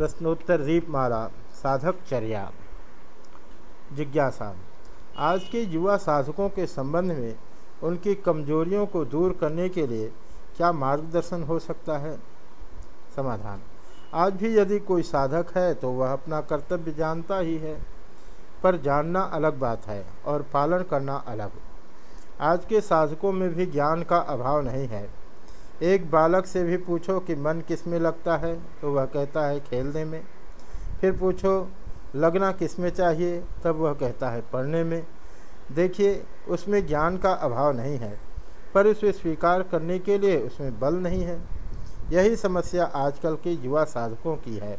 प्रश्नोत्तर दीपमाला साधक चर्या। जिज्ञासा, आज के युवा साधकों के संबंध में उनकी कमजोरियों को दूर करने के लिए क्या मार्गदर्शन हो सकता है? समाधान, आज भी यदि कोई साधक है तो वह अपना कर्तव्य जानता ही है, पर जानना अलग बात है और पालन करना अलग। आज के साधकों में भी ज्ञान का अभाव नहीं है। एक बालक से भी पूछो कि मन किसमें लगता है तो वह कहता है, खेलने में। फिर पूछो, लगना किसमें चाहिए? तब वह कहता है, पढ़ने में। देखिए, उसमें ज्ञान का अभाव नहीं है, पर उसे स्वीकार करने के लिए उसमें बल नहीं है। यही समस्या आजकल के युवा साधकों की है।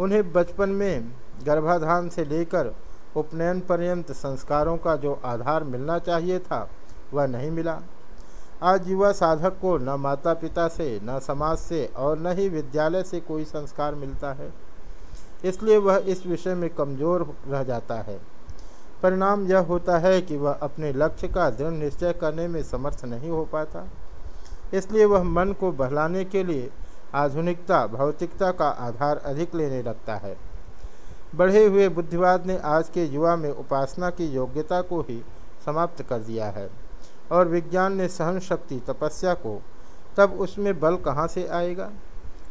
उन्हें बचपन में गर्भाधान से लेकर उपनयन पर्यंत संस्कारों का जो आधार मिलना चाहिए था, वह नहीं मिला। आज युवा साधक को न माता पिता से, न समाज से और न ही विद्यालय से कोई संस्कार मिलता है। इसलिए वह इस विषय में कमज़ोर रह जाता है। परिणाम यह होता है कि वह अपने लक्ष्य का दृढ़ निश्चय करने में समर्थ नहीं हो पाता। इसलिए वह मन को बहलाने के लिए आधुनिकता, भौतिकता का आधार अधिक लेने लगता है। बढ़े हुए बुद्धिवाद ने आज के युवा में उपासना की योग्यता को ही समाप्त कर दिया है। और विज्ञान ने सहन शक्ति तपस्या को, तब उसमें बल कहाँ से आएगा?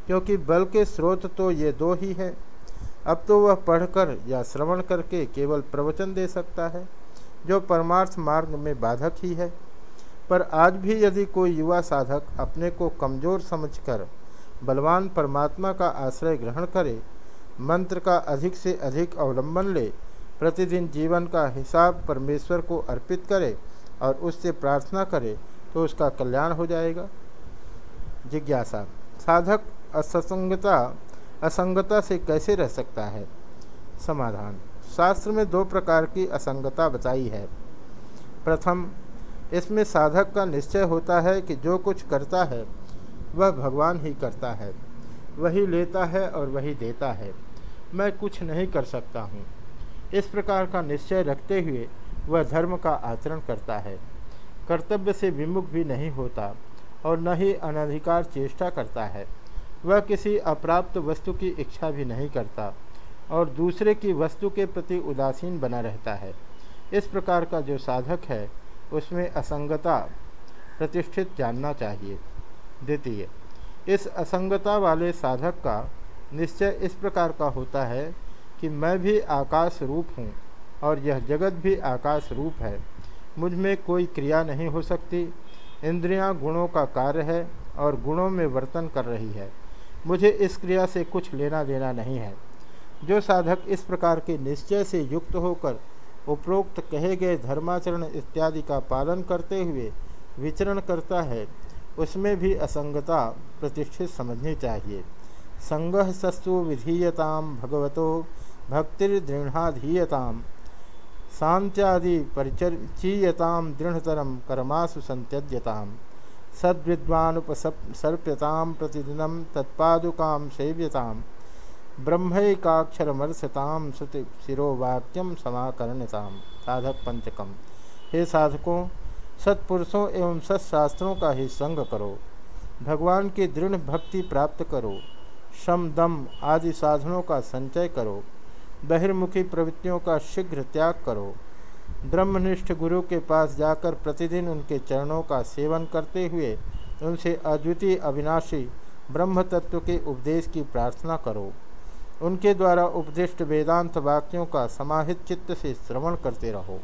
क्योंकि बल के स्रोत तो ये दो ही है। अब तो वह पढ़कर या श्रवण करके केवल प्रवचन दे सकता है, जो परमार्थ मार्ग में बाधक ही है। पर आज भी यदि कोई युवा साधक अपने को कमज़ोर समझकर बलवान परमात्मा का आश्रय ग्रहण करे, मंत्र का अधिक से अधिक अवलंबन ले, प्रतिदिन जीवन का हिसाब परमेश्वर को अर्पित करे और उससे प्रार्थना करे तो उसका कल्याण हो जाएगा। जिज्ञासा, साधक असंगता असंगता से कैसे रह सकता है? समाधान, शास्त्र में दो प्रकार की असंगता बताई है। प्रथम, इसमें साधक का निश्चय होता है कि जो कुछ करता है, वह भगवान ही करता है। वही लेता है और वही देता है। मैं कुछ नहीं कर सकता हूँ। इस प्रकार का निश्चय रखते हुए वह धर्म का आचरण करता है। कर्तव्य से विमुख भी नहीं होता और न ही अनधिकार चेष्टा करता है। वह किसी अप्राप्त वस्तु की इच्छा भी नहीं करता और दूसरे की वस्तु के प्रति उदासीन बना रहता है। इस प्रकार का जो साधक है, उसमें असंगता प्रतिष्ठित जानना चाहिए। द्वितीय, इस असंगता वाले साधक का निश्चय इस प्रकार का होता है कि मैं भी आकाश रूप हूँ। और यह जगत भी आकाश रूप है। मुझमें कोई क्रिया नहीं हो सकती। इंद्रियाँ गुणों का कार्य है और गुणों में वर्तन कर रही है। मुझे इस क्रिया से कुछ लेना देना नहीं है। जो साधक इस प्रकार के निश्चय से युक्त होकर उपरोक्त कहे गए धर्माचरण इत्यादि का पालन करते हुए विचरण करता है, उसमें भी असंगता प्रतिष्ठित समझनी चाहिए। संगह सस्तु विधीयताम भगवतो भक्तिर्दृढ़ाधीयताम शांत्यादि परिचर्चीयताम दृढ़तरम कर्मासु संत्यज्यताम। सद्विद्वानुपसर्प्यताम प्रतिदिन तत्पादुकाम सेव्यताम। ब्रह्मैकाक्षरमर्षताम श्रुति शिरोवाक्यम समाकरणताम। साधक पंचकम हे साधकों, सत्पुरुषों एवं सत्शास्त्रों का ही संग करो। भगवान की दृढ़ भक्ति प्राप्त करो। शम, दम आदि साधनों का संचय करो। बहिर्मुखी प्रवृत्तियों का शीघ्र त्याग करो। ब्रह्मनिष्ठ गुरु के पास जाकर प्रतिदिन उनके चरणों का सेवन करते हुए उनसे अद्वितीय अविनाशी ब्रह्म तत्व के उपदेश की प्रार्थना करो। उनके द्वारा उपदिष्ट वेदांत वाक्यों का समाहित चित्त से श्रवण करते रहो।